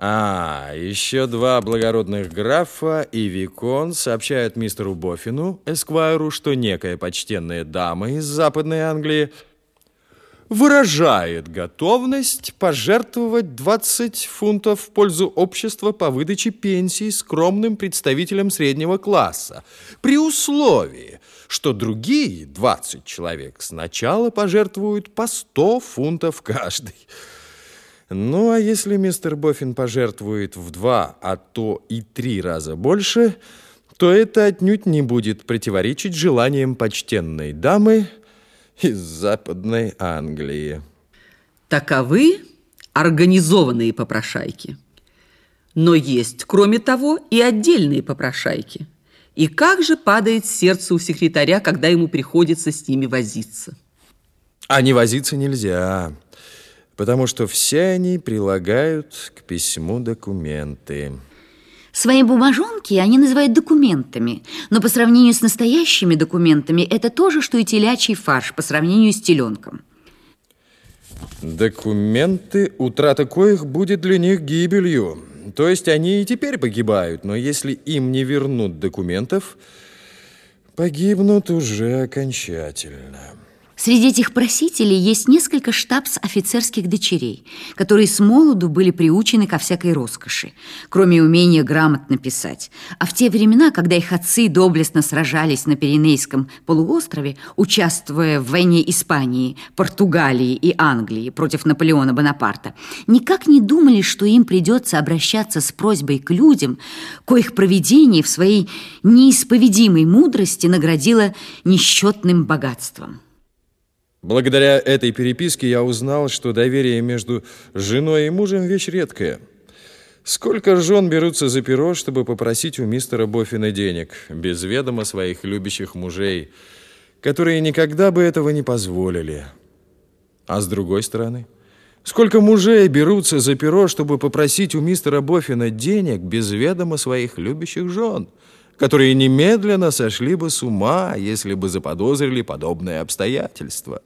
А, еще два благородных графа и Викон сообщают мистеру Боффину, Эсквайру, что некая почтенная дама из Западной Англии выражает готовность пожертвовать 20 фунтов в пользу общества по выдаче пенсий скромным представителям среднего класса, при условии, что другие 20 человек сначала пожертвуют по 100 фунтов каждый. Ну, а если мистер Боффин пожертвует в два, а то и три раза больше, то это отнюдь не будет противоречить желаниям почтенной дамы из Западной Англии. Таковы организованные попрошайки. Но есть, кроме того, и отдельные попрошайки. И как же падает сердце у секретаря, когда ему приходится с ними возиться? А не возиться нельзя потому что все они прилагают к письму документы. Свои бумажонки они называют документами, но по сравнению с настоящими документами это то же, что и телячий фарш по сравнению с теленком. Документы, утрата коих будет для них гибелью. То есть они и теперь погибают, но если им не вернут документов, погибнут уже окончательно. Среди этих просителей есть несколько штабс-офицерских дочерей, которые с молоду были приучены ко всякой роскоши, кроме умения грамотно писать. А в те времена, когда их отцы доблестно сражались на Пиренейском полуострове, участвуя в войне Испании, Португалии и Англии против Наполеона Бонапарта, никак не думали, что им придется обращаться с просьбой к людям, коих провидение в своей неисповедимой мудрости наградило несчетным богатством. Благодаря этой переписке я узнал, что доверие между женой и мужем вещь редкая. Сколько жен берутся за перо, чтобы попросить у мистера Боффина денег, без ведома своих любящих мужей, которые никогда бы этого не позволили. А с другой стороны, сколько мужей берутся за перо, чтобы попросить у мистера Боффина денег без ведома своих любящих жен, которые немедленно сошли бы с ума, если бы заподозрили подобное обстоятельство.